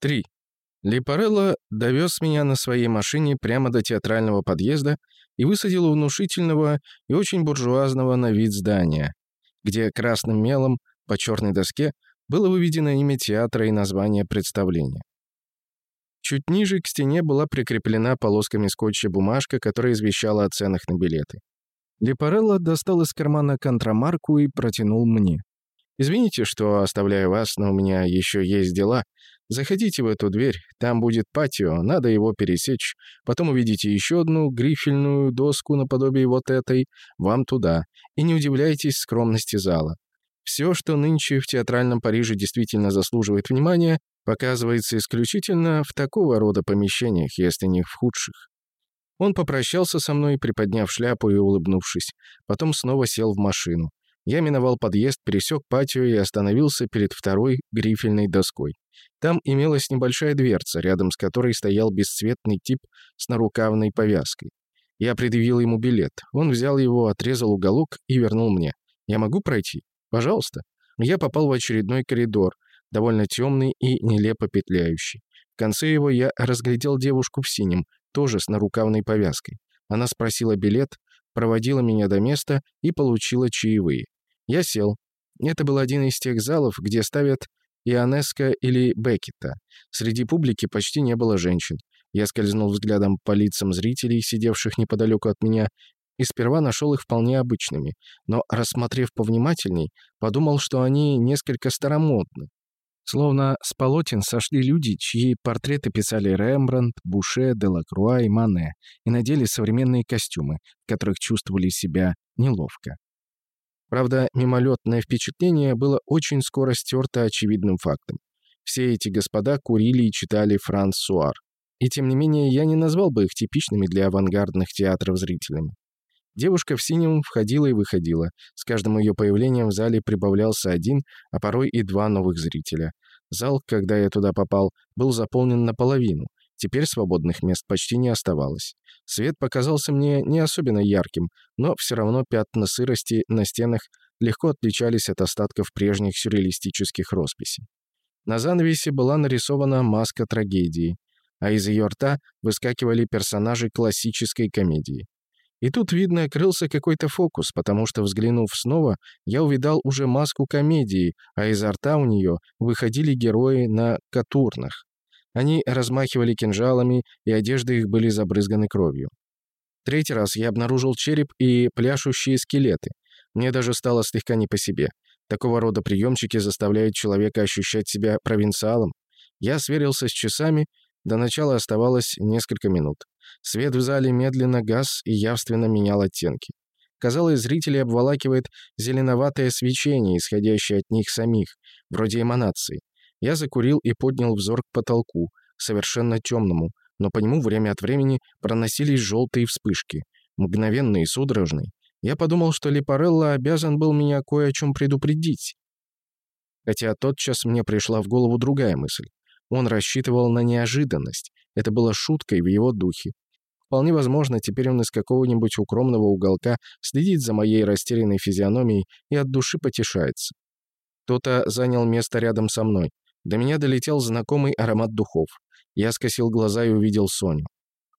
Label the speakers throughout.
Speaker 1: 3. Липарелло довез меня на своей машине прямо до театрального подъезда и высадил внушительного и очень буржуазного на вид здания, где красным мелом по черной доске было выведено имя театра и название представления. Чуть ниже к стене была прикреплена полосками скотча бумажка, которая извещала о ценах на билеты. Лепарелло достал из кармана контрамарку и протянул мне. «Извините, что оставляю вас, но у меня еще есть дела. Заходите в эту дверь, там будет патио, надо его пересечь. Потом увидите еще одну грифельную доску наподобие вот этой, вам туда. И не удивляйтесь скромности зала. Все, что нынче в театральном Париже действительно заслуживает внимания, показывается исключительно в такого рода помещениях, если не в худших. Он попрощался со мной, приподняв шляпу и улыбнувшись. Потом снова сел в машину. Я миновал подъезд, пересек патио и остановился перед второй грифельной доской. Там имелась небольшая дверца, рядом с которой стоял бесцветный тип с нарукавной повязкой. Я предъявил ему билет. Он взял его, отрезал уголок и вернул мне. «Я могу пройти?» «Пожалуйста». Я попал в очередной коридор, довольно темный и нелепо петляющий. В конце его я разглядел девушку в синем, тоже с нарукавной повязкой. Она спросила билет, проводила меня до места и получила чаевые. Я сел. Это был один из тех залов, где ставят Ионеско или Беккета. Среди публики почти не было женщин. Я скользнул взглядом по лицам зрителей, сидевших неподалеку от меня, и сперва нашел их вполне обычными, но, рассмотрев повнимательней, подумал, что они несколько старомодны. Словно с полотен сошли люди, чьи портреты писали Рембрандт, Буше, Делакруа и Мане, и надели современные костюмы, в которых чувствовали себя неловко. Правда, мимолетное впечатление было очень скоро стерто очевидным фактом. Все эти господа курили и читали Франс Суар. И тем не менее, я не назвал бы их типичными для авангардных театров зрителями. Девушка в синем входила и выходила. С каждым ее появлением в зале прибавлялся один, а порой и два новых зрителя. Зал, когда я туда попал, был заполнен наполовину. Теперь свободных мест почти не оставалось. Свет показался мне не особенно ярким, но все равно пятна сырости на стенах легко отличались от остатков прежних сюрреалистических росписей. На занавесе была нарисована маска трагедии, а из ее рта выскакивали персонажи классической комедии. И тут, видно, крылся какой-то фокус, потому что, взглянув снова, я увидал уже маску комедии, а изо рта у нее выходили герои на катурнах. Они размахивали кинжалами, и одежды их были забрызганы кровью. Третий раз я обнаружил череп и пляшущие скелеты. Мне даже стало слегка не по себе. Такого рода приемчики заставляют человека ощущать себя провинциалом. Я сверился с часами, до начала оставалось несколько минут. Свет в зале медленно гас и явственно менял оттенки. Казалось, зрителей обволакивает зеленоватое свечение, исходящее от них самих, вроде эманации. Я закурил и поднял взор к потолку, совершенно темному, но по нему время от времени проносились желтые вспышки, мгновенные и судорожные. Я подумал, что Липарелло обязан был меня кое о чем предупредить. Хотя тотчас мне пришла в голову другая мысль. Он рассчитывал на неожиданность. Это было шуткой в его духе. Вполне возможно, теперь он из какого-нибудь укромного уголка следит за моей растерянной физиономией и от души потешается. Кто-то занял место рядом со мной. До меня долетел знакомый аромат духов. Я скосил глаза и увидел Соню.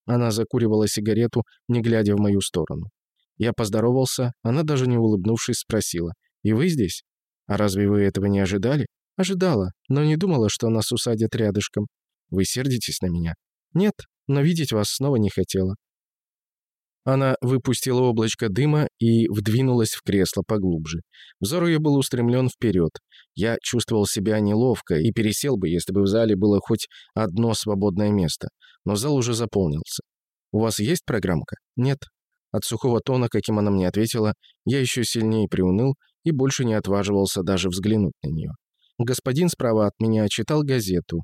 Speaker 1: Она закуривала сигарету, не глядя в мою сторону. Я поздоровался, она даже не улыбнувшись спросила. «И вы здесь? А разве вы этого не ожидали?» «Ожидала, но не думала, что нас усадят рядышком. Вы сердитесь на меня?» «Нет, но видеть вас снова не хотела». Она выпустила облачко дыма и вдвинулась в кресло поглубже. Взор ее был устремлен вперед. Я чувствовал себя неловко и пересел бы, если бы в зале было хоть одно свободное место. Но зал уже заполнился. «У вас есть программка?» «Нет». От сухого тона, каким она мне ответила, я еще сильнее приуныл и больше не отваживался даже взглянуть на нее. Господин справа от меня читал газету,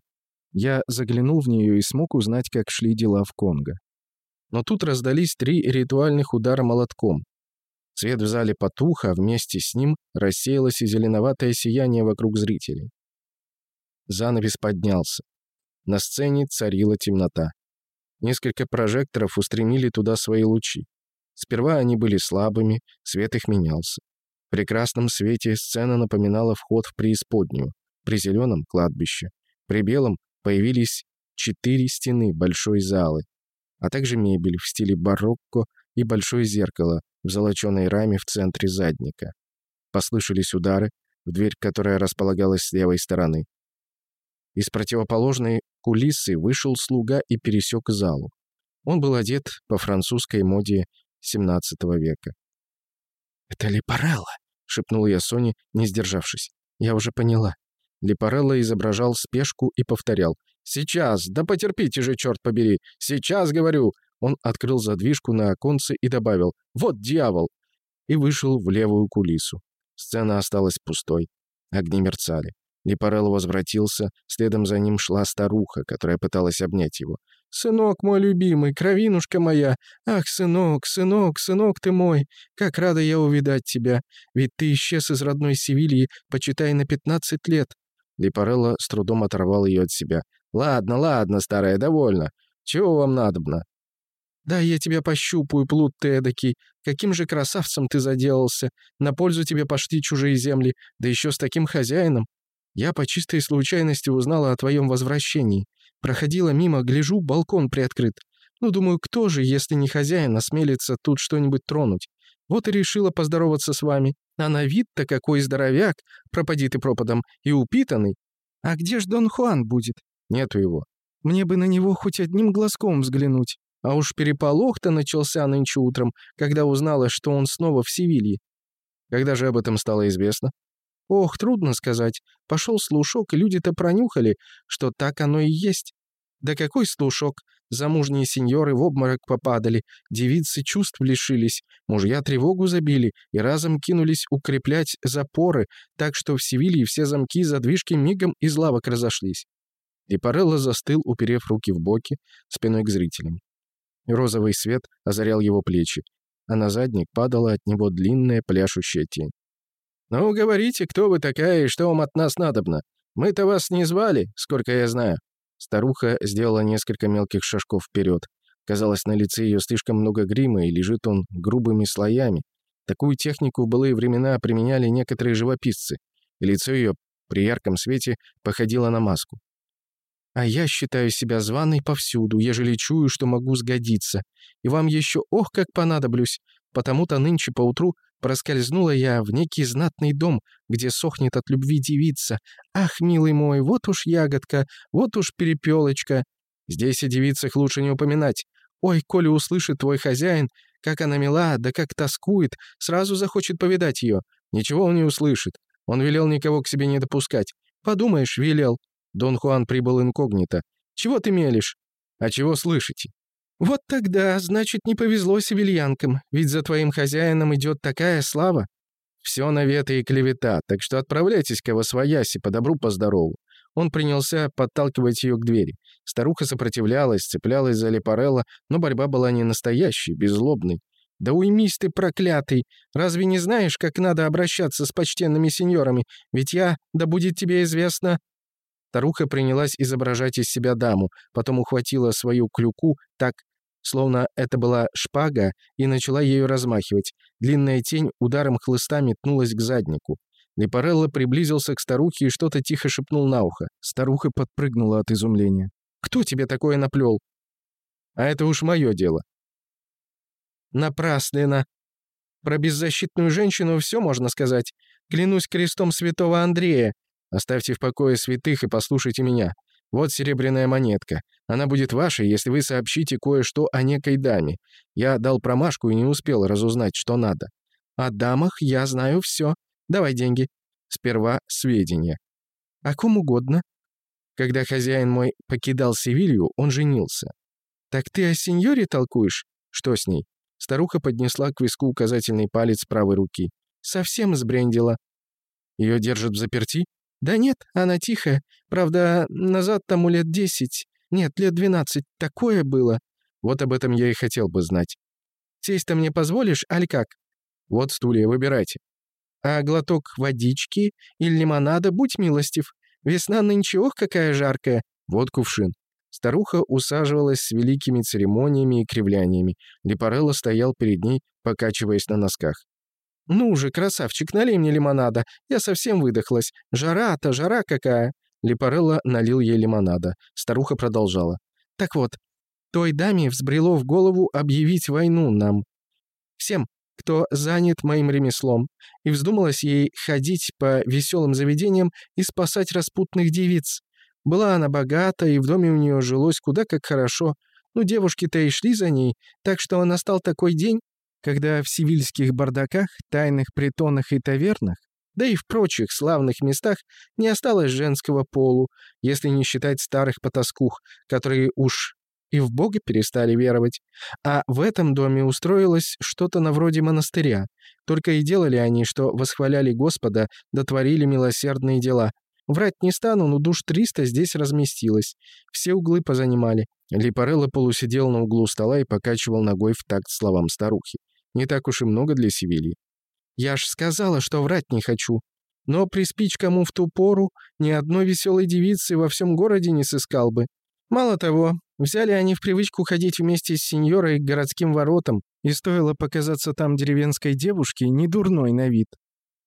Speaker 1: я заглянул в нее и смог узнать, как шли дела в Конго. Но тут раздались три ритуальных удара молотком. Свет в зале потух, а вместе с ним рассеялось и зеленоватое сияние вокруг зрителей. Занавес поднялся. На сцене царила темнота. Несколько прожекторов устремили туда свои лучи. Сперва они были слабыми, свет их менялся. В прекрасном свете сцена напоминала вход в преисподнюю, при зеленом — кладбище, при белом появились четыре стены большой залы, а также мебель в стиле барокко и большое зеркало в золоченой раме в центре задника. Послышались удары в дверь, которая располагалась с левой стороны. Из противоположной кулисы вышел слуга и пересек залу. Он был одет по французской моде XVII века. «Это Лепарелло!» — шепнул я Соне, не сдержавшись. «Я уже поняла». Лепарелло изображал спешку и повторял. «Сейчас! Да потерпите же, черт побери! Сейчас, говорю!» Он открыл задвижку на оконце и добавил «Вот дьявол!» и вышел в левую кулису. Сцена осталась пустой. Огни мерцали. Лепарелло возвратился, следом за ним шла старуха, которая пыталась обнять его. «Сынок мой любимый, кровинушка моя! Ах, сынок, сынок, сынок ты мой! Как рада я увидать тебя! Ведь ты исчез из родной Севильи, почитай, на пятнадцать лет!» Лепарелло с трудом оторвал ее от себя. «Ладно, ладно, старая, довольно. Чего вам надобно?» «Да, я тебя пощупаю, плут ты эдакий. Каким же красавцем ты заделался. На пользу тебе пошли чужие земли, да еще с таким хозяином. Я по чистой случайности узнала о твоем возвращении. Проходила мимо, гляжу, балкон приоткрыт. Ну, думаю, кто же, если не хозяин, осмелится тут что-нибудь тронуть? Вот и решила поздороваться с вами. А на вид-то какой здоровяк, пропади ты пропадом, и упитанный. А где ж Дон Хуан будет? Нету его. Мне бы на него хоть одним глазком взглянуть. А уж переполох-то начался нынче утром, когда узнала, что он снова в Севилье. Когда же об этом стало известно? Ох, трудно сказать. Пошел слушок, и люди-то пронюхали, что так оно и есть. Да какой слушок? Замужние сеньоры в обморок попадали, девицы чувств лишились, мужья тревогу забили и разом кинулись укреплять запоры, так что в Севилье все замки и задвижки мигом из лавок разошлись. И Парелло застыл, уперев руки в боки, спиной к зрителям. Розовый свет озарял его плечи, а на задник падала от него длинная пляшущая тень. «Ну, говорите, кто вы такая и что вам от нас надобно? Мы-то вас не звали, сколько я знаю». Старуха сделала несколько мелких шажков вперед. Казалось, на лице ее слишком много грима, и лежит он грубыми слоями. Такую технику в былые времена применяли некоторые живописцы, и лицо ее при ярком свете походило на маску. «А я считаю себя званой повсюду, ежели чую, что могу сгодиться. И вам еще ох, как понадоблюсь, потому-то нынче поутру Проскользнула я в некий знатный дом, где сохнет от любви девица. Ах, милый мой, вот уж ягодка, вот уж перепелочка. Здесь о девицах лучше не упоминать. Ой, коли услышит твой хозяин, как она мила, да как тоскует, сразу захочет повидать ее. Ничего он не услышит. Он велел никого к себе не допускать. Подумаешь, велел. Дон Хуан прибыл инкогнито. Чего ты мелешь? А чего слышите? «Вот тогда, значит, не повезло севильянкам, ведь за твоим хозяином идет такая слава». «Все навета и клевета, так что отправляйтесь-ка во свояси, по добру, по здорову». Он принялся подталкивать ее к двери. Старуха сопротивлялась, цеплялась за Лепарелло, но борьба была не настоящей, беззлобной. «Да уймись ты, проклятый! Разве не знаешь, как надо обращаться с почтенными сеньорами? Ведь я, да будет тебе известно...» Старуха принялась изображать из себя даму, потом ухватила свою клюку так, словно это была шпага, и начала ею размахивать. Длинная тень ударом хлыста метнулась к заднику. Лепарелло приблизился к старухе и что-то тихо шепнул на ухо. Старуха подпрыгнула от изумления. «Кто тебе такое наплел?» «А это уж мое дело». «Напрасленно. Про беззащитную женщину все можно сказать. Клянусь крестом святого Андрея. Оставьте в покое святых и послушайте меня. Вот серебряная монетка. Она будет вашей, если вы сообщите кое-что о некой даме. Я дал промашку и не успел разузнать, что надо. О дамах я знаю все. Давай деньги. Сперва сведения. О ком угодно. Когда хозяин мой покидал Севилью, он женился. Так ты о сеньоре толкуешь? Что с ней? Старуха поднесла к виску указательный палец правой руки. Совсем сбрендила. Ее держат в заперти? «Да нет, она тихая. Правда, назад тому лет десять. Нет, лет двенадцать. Такое было». Вот об этом я и хотел бы знать. «Сесть-то мне позволишь, аль как?» «Вот стулья, выбирайте». «А глоток водички или лимонада, будь милостив. Весна нынче, ох, какая жаркая. Вот кувшин». Старуха усаживалась с великими церемониями и кривляниями. Лепарелло стоял перед ней, покачиваясь на носках. «Ну же, красавчик, налей мне лимонада. Я совсем выдохлась. Жара-то, жара какая!» Липарелла налил ей лимонада. Старуха продолжала. «Так вот, той даме взбрело в голову объявить войну нам. Всем, кто занят моим ремеслом, и вздумалось ей ходить по веселым заведениям и спасать распутных девиц. Была она богата, и в доме у нее жилось куда как хорошо. Ну, девушки-то и шли за ней, так что настал такой день, когда в сивильских бардаках, тайных притонах и тавернах, да и в прочих славных местах не осталось женского полу, если не считать старых потаскух, которые уж и в Бога перестали веровать. А в этом доме устроилось что-то на вроде монастыря. Только и делали они, что восхваляли Господа, дотворили милосердные дела. Врать не стану, но душ триста здесь разместилось. Все углы позанимали. Липарелло полусидел на углу стола и покачивал ногой в такт словам старухи. Не так уж и много для Севильи. «Я ж сказала, что врать не хочу. Но приспичь кому в ту пору, ни одной веселой девицы во всем городе не сыскал бы. Мало того, взяли они в привычку ходить вместе с сеньорой к городским воротам, и стоило показаться там деревенской девушке, не дурной на вид.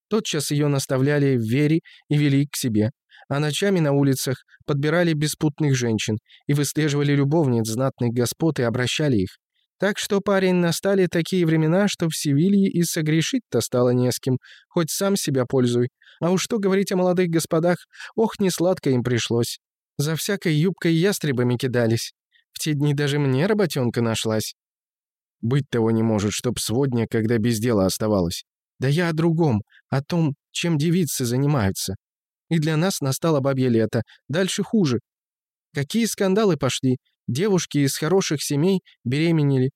Speaker 1: Тотчас ее наставляли в вере и вели к себе, а ночами на улицах подбирали беспутных женщин и выслеживали любовниц знатных господ и обращали их. Так что, парень, настали такие времена, что в Севилье и согрешить-то стало не с кем, хоть сам себя пользуй. А уж что говорить о молодых господах, ох, не сладко им пришлось. За всякой юбкой ястребами кидались. В те дни даже мне работенка нашлась. Быть того не может, чтоб сводня, когда без дела оставалось. Да я о другом, о том, чем девицы занимаются. И для нас настало бабье лето. Дальше хуже. Какие скандалы пошли. Девушки из хороших семей беременели.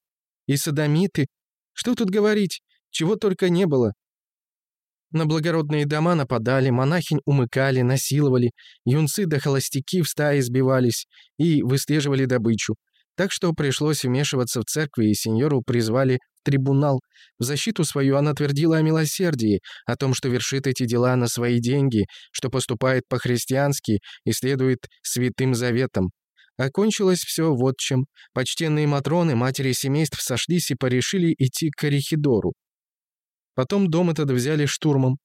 Speaker 1: И садомиты. Что тут говорить? Чего только не было. На благородные дома нападали, монахинь умыкали, насиловали, юнцы да холостяки в стаи сбивались и выслеживали добычу. Так что пришлось вмешиваться в церкви, и сеньору призвали в трибунал. В защиту свою она твердила о милосердии, о том, что вершит эти дела на свои деньги, что поступает по-христиански и следует святым заветам. Окончилось все вот чем. Почтенные матроны, матери семейств сошлись и порешили идти к Корихидору. Потом дом этот взяли штурмом.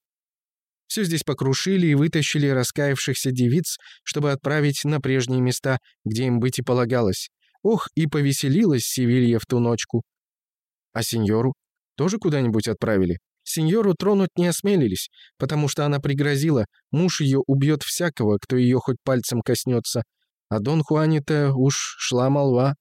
Speaker 1: Все здесь покрушили и вытащили раскаявшихся девиц, чтобы отправить на прежние места, где им быть и полагалось. Ох, и повеселилась Севилья в ту ночку. А сеньору тоже куда-нибудь отправили? Сеньору тронуть не осмелились, потому что она пригрозила, муж ее убьет всякого, кто ее хоть пальцем коснется. А Дон Хуане-то уж шла молва.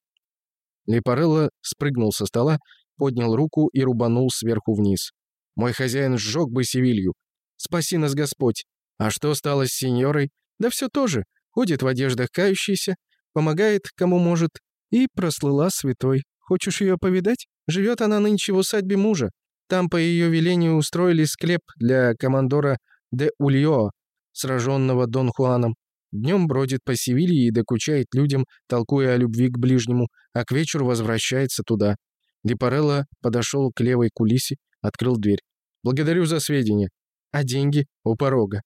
Speaker 1: Лепарелло спрыгнул со стола, поднял руку и рубанул сверху вниз. Мой хозяин сжег бы Севилью. Спаси нас Господь. А что стало с сеньорой? Да все тоже. Ходит в одеждах кающийся, помогает, кому может, и прослыла святой. Хочешь ее повидать? Живет она нынче в усадьбе мужа. Там по ее велению устроили склеп для командора де Ульо, сраженного Дон Хуаном. Днем бродит по Севилье и докучает людям, толкуя о любви к ближнему, а к вечеру возвращается туда. Липарелло подошел к левой кулисе, Открыл дверь. «Благодарю за сведения. А деньги?» «У порога».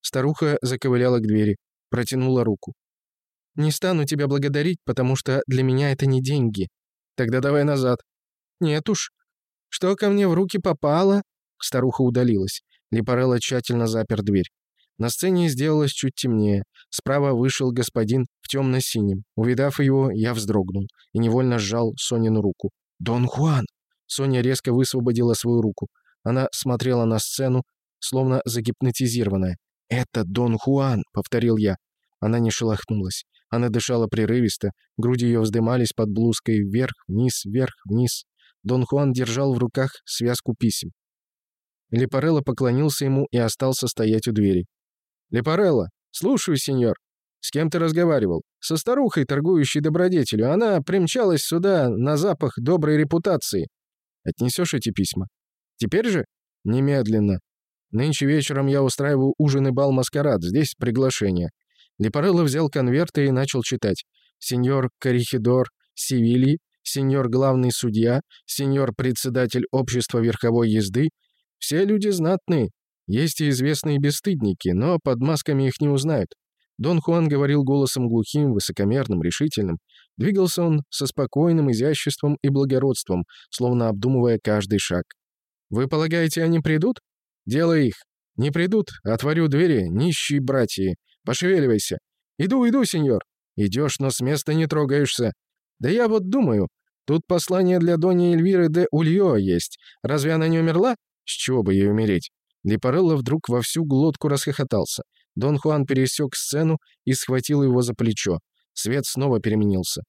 Speaker 1: Старуха заковыляла к двери. Протянула руку. «Не стану тебя благодарить, потому что для меня это не деньги. Тогда давай назад». «Нет уж. Что ко мне в руки попало?» Старуха удалилась. Липарелло тщательно запер дверь. На сцене сделалось чуть темнее. Справа вышел господин в темно-синем. Увидав его, я вздрогнул и невольно сжал Сонину руку. «Дон Хуан!» Соня резко высвободила свою руку. Она смотрела на сцену, словно загипнотизированная. «Это Дон Хуан», — повторил я. Она не шелохнулась. Она дышала прерывисто, груди ее вздымались под блузкой вверх, вниз, вверх, вниз. Дон Хуан держал в руках связку писем. Лепарелло поклонился ему и остался стоять у двери. «Лепарелло, слушаю, сеньор. С кем ты разговаривал? Со старухой, торгующей добродетелю. Она примчалась сюда на запах доброй репутации. Отнесешь эти письма? Теперь же? Немедленно. Нынче вечером я устраиваю ужин и бал-маскарад. Здесь приглашение». Лепарелло взял конверты и начал читать. «Сеньор Корихидор Севильи, сеньор главный судья, сеньор председатель общества верховой езды. Все люди знатные. Есть и известные бесстыдники, но под масками их не узнают. Дон Хуан говорил голосом глухим, высокомерным, решительным. Двигался он со спокойным изяществом и благородством, словно обдумывая каждый шаг. «Вы полагаете, они придут? Дело их. Не придут, отворю двери, нищие братья. Пошевеливайся. Иду, иду, сеньор. Идешь, но с места не трогаешься. Да я вот думаю, тут послание для Дони Эльвиры де Ульё есть. Разве она не умерла? С чего бы ей умереть? Липарелло вдруг во всю глотку расхохотался. Дон Хуан пересек сцену и схватил его за плечо. Свет снова переменился.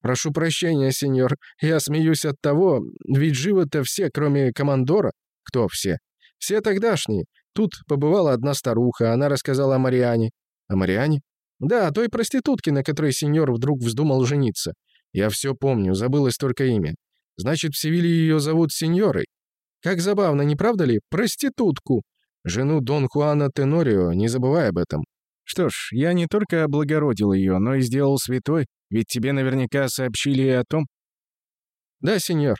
Speaker 1: «Прошу прощения, сеньор, я смеюсь от того, ведь живы-то все, кроме командора». «Кто все?» «Все тогдашние. Тут побывала одна старуха, она рассказала о Мариане». «О Мариане?» «Да, той проститутке, на которой сеньор вдруг вздумал жениться. Я все помню, забылось только имя. Значит, в Севилье ее зовут сеньорой. Как забавно, не правда ли? Проститутку. Жену Дон Хуана Тенорио, не забывай об этом. Что ж, я не только облагородил ее, но и сделал святой, ведь тебе наверняка сообщили и о том. Да, сеньор.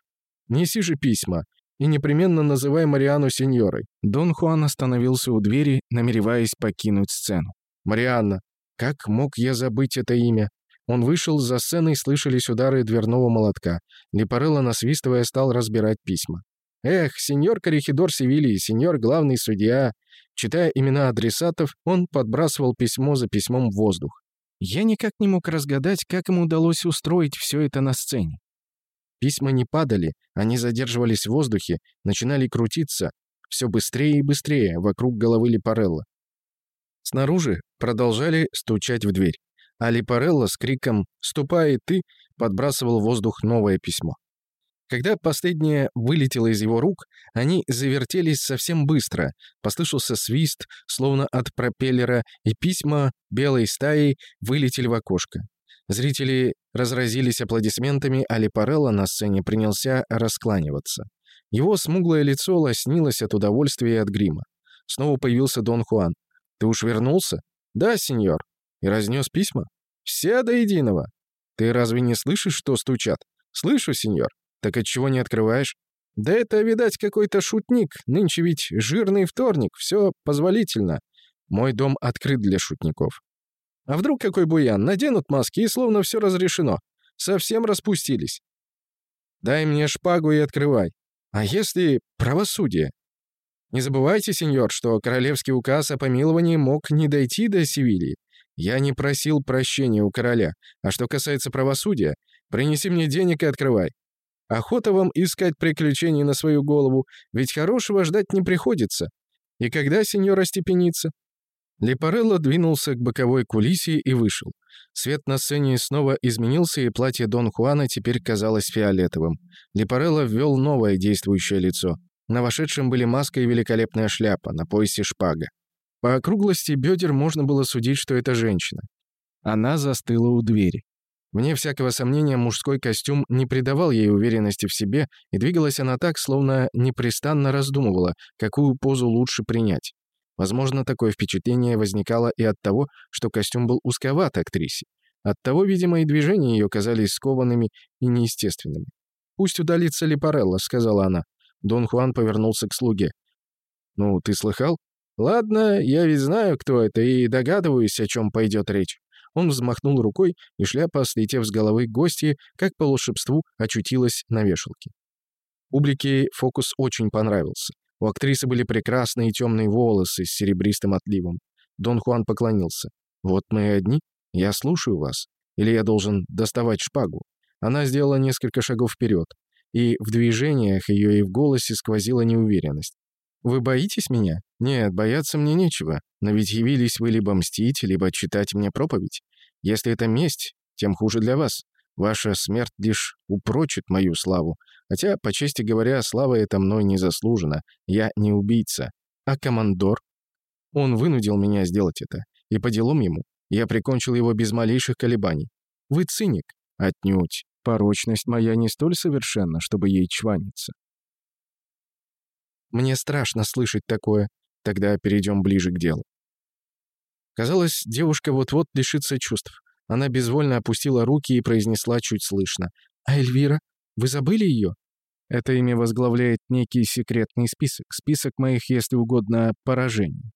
Speaker 1: Неси же письма. И непременно называй Мариану сеньорой. Дон Хуан остановился у двери, намереваясь покинуть сцену. Марианна. Как мог я забыть это имя? Он вышел, за сценой слышались удары дверного молотка. Лепарелло, насвистывая, стал разбирать письма. «Эх, сеньор Корихидор Севильи, сеньор главный судья!» Читая имена адресатов, он подбрасывал письмо за письмом в воздух. Я никак не мог разгадать, как ему удалось устроить все это на сцене. Письма не падали, они задерживались в воздухе, начинали крутиться, все быстрее и быстрее, вокруг головы Липарелла. Снаружи продолжали стучать в дверь, а Липарелла с криком «Ступай ты!» подбрасывал в воздух новое письмо. Когда последнее вылетело из его рук, они завертелись совсем быстро. Послышался свист, словно от пропеллера, и письма белой стаей вылетели в окошко. Зрители разразились аплодисментами, а Лепарелло на сцене принялся раскланиваться. Его смуглое лицо лоснилось от удовольствия и от грима. Снова появился Дон Хуан. «Ты уж вернулся?» «Да, сеньор». «И разнес письма?» «Все до единого». «Ты разве не слышишь, что стучат?» «Слышу, сеньор». «Так отчего не открываешь?» «Да это, видать, какой-то шутник. Нынче ведь жирный вторник, все позволительно. Мой дом открыт для шутников». «А вдруг какой буян? Наденут маски, и словно все разрешено. Совсем распустились». «Дай мне шпагу и открывай. А если правосудие?» «Не забывайте, сеньор, что королевский указ о помиловании мог не дойти до Севильи. Я не просил прощения у короля. А что касается правосудия, принеси мне денег и открывай. Охота вам искать приключений на свою голову, ведь хорошего ждать не приходится. И когда сеньор остепенится?» Лепарелло двинулся к боковой кулисе и вышел. Свет на сцене снова изменился, и платье Дон Хуана теперь казалось фиолетовым. Лепарелло ввел новое действующее лицо. На вошедшем были маска и великолепная шляпа, на поясе шпага. По округлости бедер можно было судить, что это женщина. Она застыла у двери. Вне всякого сомнения, мужской костюм не придавал ей уверенности в себе, и двигалась она так, словно непрестанно раздумывала, какую позу лучше принять. Возможно, такое впечатление возникало и от того, что костюм был узковат актрисе. Оттого, видимо, и движения ее казались скованными и неестественными. «Пусть удалится Липарелла», — сказала она. Дон Хуан повернулся к слуге. «Ну, ты слыхал?» «Ладно, я ведь знаю, кто это, и догадываюсь, о чем пойдет речь. Он взмахнул рукой, и шляпа, слетев с головы гостьи, как по волшебству, очутилась на вешалке. Публике фокус очень понравился. У актрисы были прекрасные темные волосы с серебристым отливом. Дон Хуан поклонился. «Вот мы и одни. Я слушаю вас. Или я должен доставать шпагу?» Она сделала несколько шагов вперед, и в движениях ее и в голосе сквозила неуверенность. «Вы боитесь меня?» «Нет, бояться мне нечего. Но ведь явились вы либо мстить, либо читать мне проповедь. Если это месть, тем хуже для вас. Ваша смерть лишь упрочит мою славу. Хотя, по чести говоря, слава эта мной не заслужена. Я не убийца. А командор? Он вынудил меня сделать это. И по делам ему. Я прикончил его без малейших колебаний. Вы циник? Отнюдь. Порочность моя не столь совершенна, чтобы ей чваниться. Мне страшно слышать такое. Тогда перейдем ближе к делу. Казалось, девушка вот-вот лишится чувств. Она безвольно опустила руки и произнесла чуть слышно. «А Эльвира? Вы забыли ее?» Это имя возглавляет некий секретный список. Список моих, если угодно, поражений.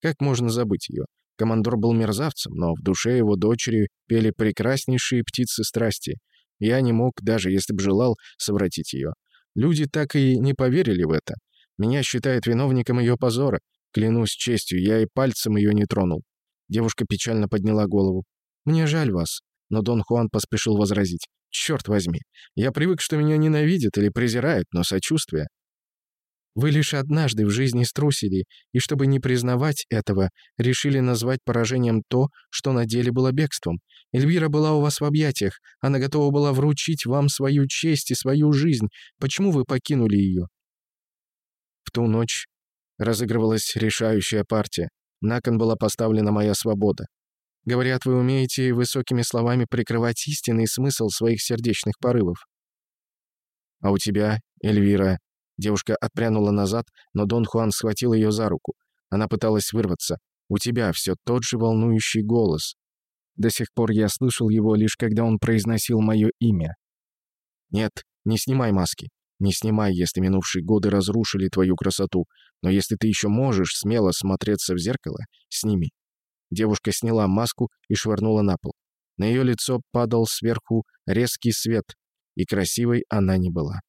Speaker 1: Как можно забыть ее? Командор был мерзавцем, но в душе его дочери пели прекраснейшие птицы страсти. Я не мог, даже если бы желал, совратить ее. Люди так и не поверили в это. Меня считают виновником ее позора. Клянусь честью, я и пальцем ее не тронул. Девушка печально подняла голову. «Мне жаль вас», но Дон Хуан поспешил возразить. «Черт возьми, я привык, что меня ненавидят или презирают, но сочувствие...» Вы лишь однажды в жизни струсили, и чтобы не признавать этого, решили назвать поражением то, что на деле было бегством. Эльвира была у вас в объятиях, она готова была вручить вам свою честь и свою жизнь. Почему вы покинули ее? В ту ночь разыгрывалась решающая партия. На кон была поставлена моя свобода. Говорят, вы умеете высокими словами прикрывать истинный смысл своих сердечных порывов. А у тебя, Эльвира, девушка отпрянула назад, но Дон Хуан схватил ее за руку. Она пыталась вырваться. У тебя все тот же волнующий голос. До сих пор я слышал его лишь когда он произносил мое имя. Нет, не снимай маски. Не снимай, если минувшие годы разрушили твою красоту. Но если ты еще можешь смело смотреться в зеркало, сними. Девушка сняла маску и швырнула на пол. На ее лицо падал сверху резкий свет, и красивой она не была.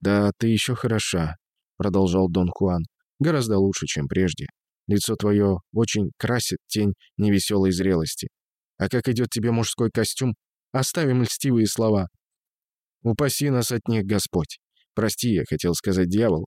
Speaker 1: «Да, ты еще хороша», — продолжал Дон Хуан. «Гораздо лучше, чем прежде. Лицо твое очень красит тень невеселой зрелости. А как идет тебе мужской костюм? Оставим льстивые слова. Упаси нас от них, Господь. Прости, я хотел сказать дьявол.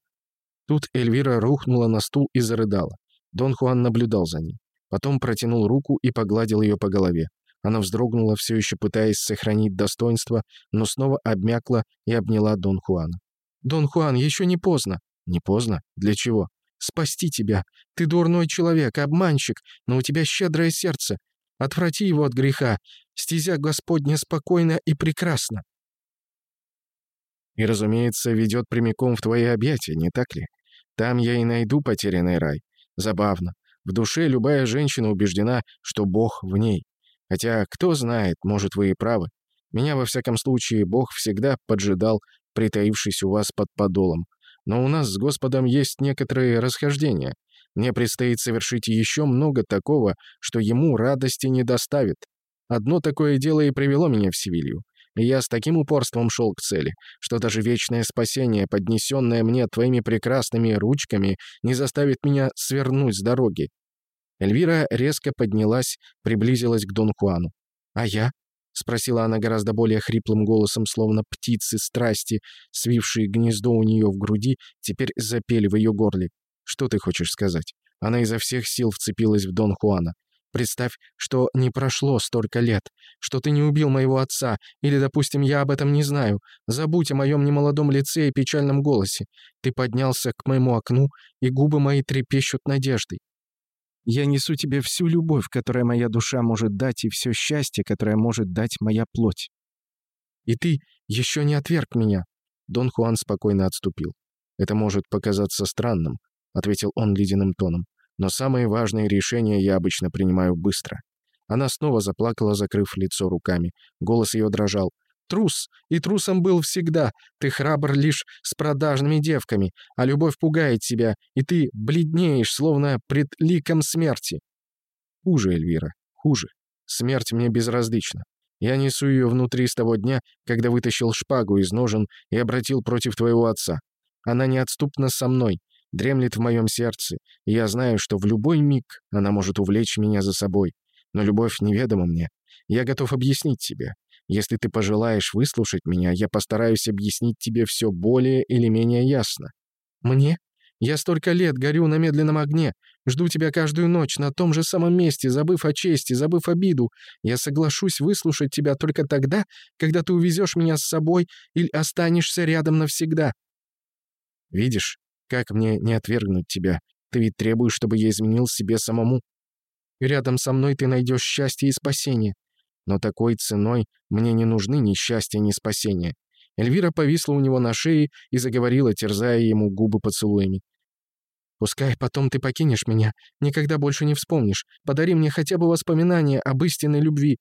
Speaker 1: Тут Эльвира рухнула на стул и зарыдала. Дон Хуан наблюдал за ней. Потом протянул руку и погладил ее по голове. Она вздрогнула, все еще пытаясь сохранить достоинство, но снова обмякла и обняла Дон Хуана. «Дон Хуан, еще не поздно». «Не поздно? Для чего?» «Спасти тебя. Ты дурной человек, обманщик, но у тебя щедрое сердце. Отврати его от греха. Стезя Господня спокойна и прекрасна». И, разумеется, ведет прямиком в твои объятия, не так ли? Там я и найду потерянный рай. Забавно. В душе любая женщина убеждена, что Бог в ней. Хотя, кто знает, может, вы и правы. Меня, во всяком случае, Бог всегда поджидал, притаившись у вас под подолом. Но у нас с Господом есть некоторые расхождения. Мне предстоит совершить еще много такого, что ему радости не доставит. Одно такое дело и привело меня в Севилью. И я с таким упорством шел к цели, что даже вечное спасение, поднесенное мне твоими прекрасными ручками, не заставит меня свернуть с дороги. Эльвира резко поднялась, приблизилась к Дон Хуану. «А я?» — спросила она гораздо более хриплым голосом, словно птицы страсти, свившие гнездо у нее в груди, теперь запели в ее горле. «Что ты хочешь сказать?» Она изо всех сил вцепилась в Дон Хуана. Представь, что не прошло столько лет, что ты не убил моего отца, или, допустим, я об этом не знаю. Забудь о моем немолодом лице и печальном голосе. Ты поднялся к моему окну, и губы мои трепещут надеждой. Я несу тебе всю любовь, которую моя душа может дать, и все счастье, которое может дать моя плоть. И ты еще не отверг меня. Дон Хуан спокойно отступил. Это может показаться странным, ответил он ледяным тоном. Но самые важные решения я обычно принимаю быстро. Она снова заплакала, закрыв лицо руками. Голос ее дрожал. «Трус! И трусом был всегда. Ты храбр лишь с продажными девками, а любовь пугает тебя, и ты бледнеешь, словно пред ликом смерти». «Хуже, Эльвира, хуже. Смерть мне безразлична. Я несу ее внутри с того дня, когда вытащил шпагу из ножен и обратил против твоего отца. Она неотступна со мной, дремлет в моем сердце, и я знаю, что в любой миг она может увлечь меня за собой. Но любовь неведома мне. Я готов объяснить тебе. Если ты пожелаешь выслушать меня, я постараюсь объяснить тебе все более или менее ясно. Мне? Я столько лет горю на медленном огне, жду тебя каждую ночь на том же самом месте, забыв о чести, забыв обиду. Я соглашусь выслушать тебя только тогда, когда ты увезешь меня с собой или останешься рядом навсегда. Видишь, как мне не отвергнуть тебя? Ты ведь требуешь, чтобы я изменил себе самому. рядом со мной ты найдешь счастье и спасение. Но такой ценой мне не нужны ни счастье, ни спасение. Эльвира повисла у него на шее и заговорила, терзая ему губы поцелуями. «Пускай потом ты покинешь меня, никогда больше не вспомнишь. Подари мне хотя бы воспоминания об истинной любви».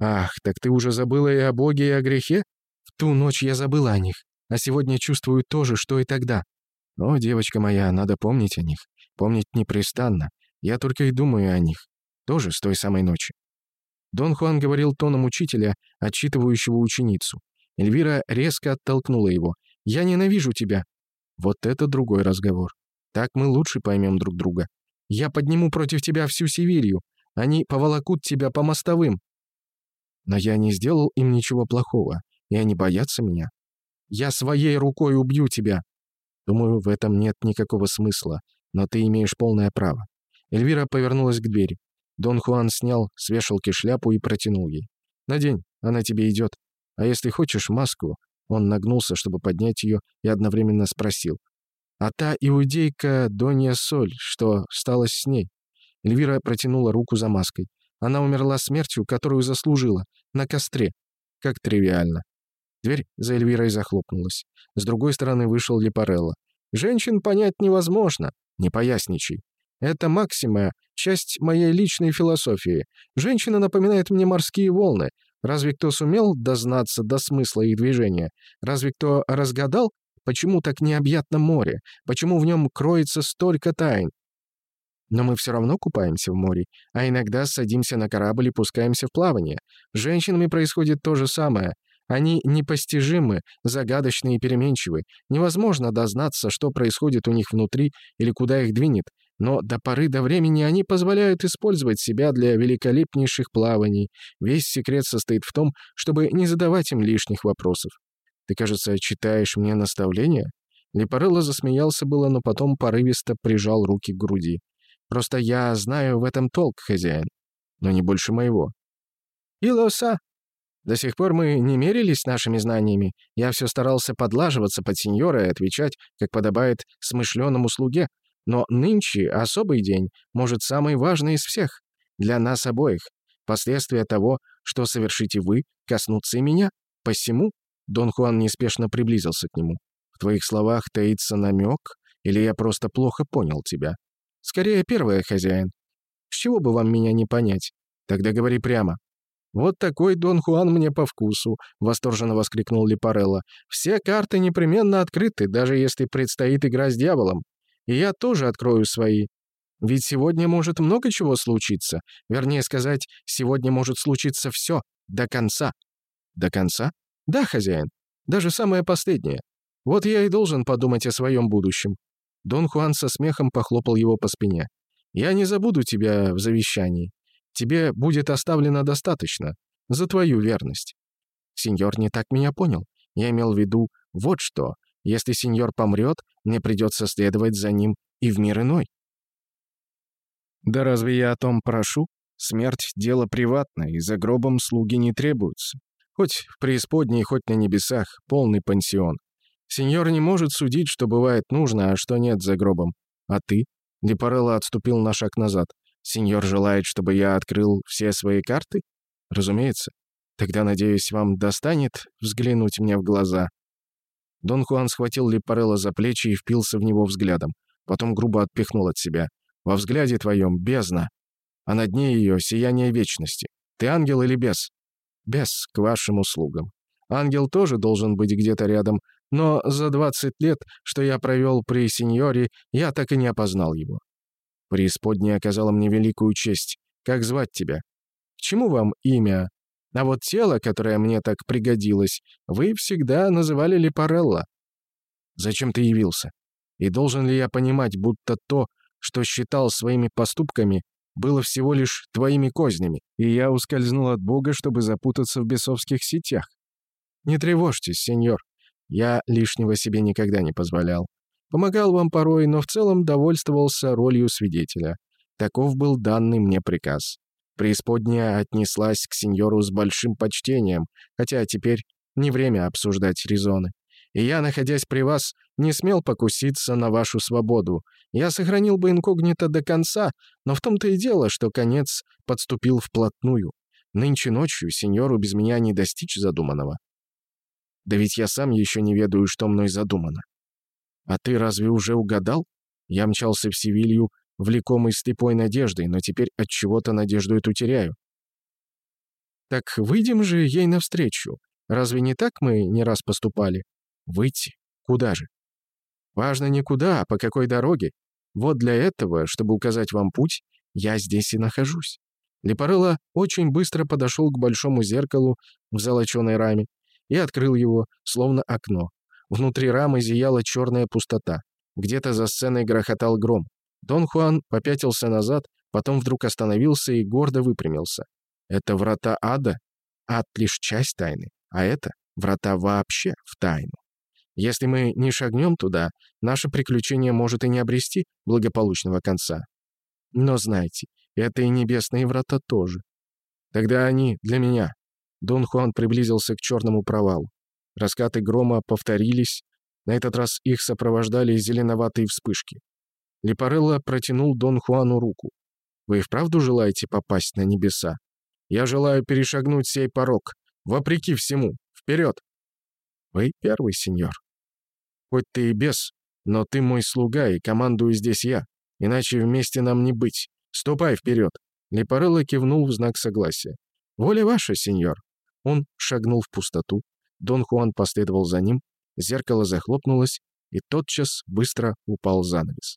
Speaker 1: «Ах, так ты уже забыла и о Боге, и о грехе?» «В ту ночь я забыла о них, а сегодня чувствую то же, что и тогда. О, девочка моя, надо помнить о них. Помнить непрестанно. Я только и думаю о них. Тоже с той самой ночи. Дон Хуан говорил тоном учителя, отчитывающего ученицу. Эльвира резко оттолкнула его. «Я ненавижу тебя!» Вот это другой разговор. Так мы лучше поймем друг друга. Я подниму против тебя всю Севилью. Они поволокут тебя по мостовым. Но я не сделал им ничего плохого, и они боятся меня. Я своей рукой убью тебя. Думаю, в этом нет никакого смысла, но ты имеешь полное право. Эльвира повернулась к двери. Дон Хуан снял с вешалки шляпу и протянул ей. «Надень, она тебе идет. А если хочешь маску...» Он нагнулся, чтобы поднять ее, и одновременно спросил. «А та иудейка Донья Соль, что стало с ней?» Эльвира протянула руку за маской. Она умерла смертью, которую заслужила, на костре. Как тривиально. Дверь за Эльвирой захлопнулась. С другой стороны вышел Лепарелло. «Женщин понять невозможно. Не поясничай. Это максима, часть моей личной философии. Женщина напоминает мне морские волны. Разве кто сумел дознаться до смысла их движения? Разве кто разгадал, почему так необъятно море? Почему в нем кроется столько тайн? Но мы все равно купаемся в море, а иногда садимся на корабль и пускаемся в плавание. С женщинами происходит то же самое. Они непостижимы, загадочны и переменчивы. Невозможно дознаться, что происходит у них внутри или куда их двинет. Но до поры до времени они позволяют использовать себя для великолепнейших плаваний. Весь секрет состоит в том, чтобы не задавать им лишних вопросов. Ты, кажется, читаешь мне наставления?» Лепарелло засмеялся было, но потом порывисто прижал руки к груди. «Просто я знаю в этом толк, хозяин, но не больше моего». «Илоса!» До сих пор мы не мерились нашими знаниями. Я все старался подлаживаться под сеньора и отвечать, как подобает смышленому слуге. Но нынче особый день, может, самый важный из всех. Для нас обоих. Последствия того, что совершите вы, коснутся и меня. Посему Дон Хуан неспешно приблизился к нему. «В твоих словах таится намек, или я просто плохо понял тебя?» «Скорее первое, хозяин. С чего бы вам меня не понять? Тогда говори прямо». «Вот такой Дон Хуан мне по вкусу», — восторженно воскликнул Липарелло. «Все карты непременно открыты, даже если предстоит игра с дьяволом. И я тоже открою свои. Ведь сегодня может много чего случиться. Вернее сказать, сегодня может случиться все, до конца». «До конца?» «Да, хозяин. Даже самое последнее. Вот я и должен подумать о своем будущем». Дон Хуан со смехом похлопал его по спине. «Я не забуду тебя в завещании. Тебе будет оставлено достаточно. За твою верность». Сеньор не так меня понял. Я имел в виду вот что. Если сеньор помрет, мне придется следовать за ним и в мир иной. Да разве я о том прошу? Смерть — дело приватное, и за гробом слуги не требуются. Хоть в преисподней, хоть на небесах, полный пансион. Сеньор не может судить, что бывает нужно, а что нет за гробом. А ты? Лепарелло отступил на шаг назад. Сеньор желает, чтобы я открыл все свои карты? Разумеется. Тогда, надеюсь, вам достанет взглянуть мне в глаза. Дон Хуан схватил Лепарелло за плечи и впился в него взглядом. Потом грубо отпихнул от себя. «Во взгляде твоем бездна, а на дне ее сияние вечности. Ты ангел или бес?» Без к вашим услугам. Ангел тоже должен быть где-то рядом, но за 20 лет, что я провел при сеньоре, я так и не опознал его. Преисподняя оказала мне великую честь. Как звать тебя? К чему вам имя? А вот тело, которое мне так пригодилось, вы всегда называли Лепарелло. Зачем ты явился? И должен ли я понимать, будто то, что считал своими поступками, было всего лишь твоими кознями, и я ускользнул от Бога, чтобы запутаться в бесовских сетях. Не тревожьтесь, сеньор. Я лишнего себе никогда не позволял. Помогал вам порой, но в целом довольствовался ролью свидетеля. Таков был данный мне приказ. Преисподняя отнеслась к сеньору с большим почтением, хотя теперь не время обсуждать резоны и я, находясь при вас, не смел покуситься на вашу свободу. Я сохранил бы инкогнито до конца, но в том-то и дело, что конец подступил вплотную. Нынче ночью сеньору без меня не достичь задуманного. Да ведь я сам еще не ведаю, что мной задумано. А ты разве уже угадал? Я мчался в Севилью, влекомый слепой надеждой, но теперь от чего-то надежду эту теряю. Так выйдем же ей навстречу. Разве не так мы не раз поступали? Выйти? Куда же? Важно не куда, а по какой дороге. Вот для этого, чтобы указать вам путь, я здесь и нахожусь. Лепарелло очень быстро подошел к большому зеркалу в золоченой раме и открыл его, словно окно. Внутри рамы зияла черная пустота. Где-то за сценой грохотал гром. Дон Хуан попятился назад, потом вдруг остановился и гордо выпрямился. Это врата ада? Ад — лишь часть тайны, а это врата вообще в тайну. Если мы не шагнем туда, наше приключение может и не обрести благополучного конца. Но знайте, это и небесные врата тоже. Тогда они для меня. Дон Хуан приблизился к черному провалу. Раскаты грома повторились. На этот раз их сопровождали зеленоватые вспышки. Лепарелло протянул Дон Хуану руку. «Вы и вправду желаете попасть на небеса? Я желаю перешагнуть сей порог. Вопреки всему. Вперед!» «Вы первый, сеньор. Хоть ты и бес, но ты мой слуга, и командую здесь я. Иначе вместе нам не быть. Ступай вперед!» Лепарелло кивнул в знак согласия. «Воля ваша, сеньор!» Он шагнул в пустоту. Дон Хуан последовал за ним. Зеркало захлопнулось, и тотчас быстро упал занавес.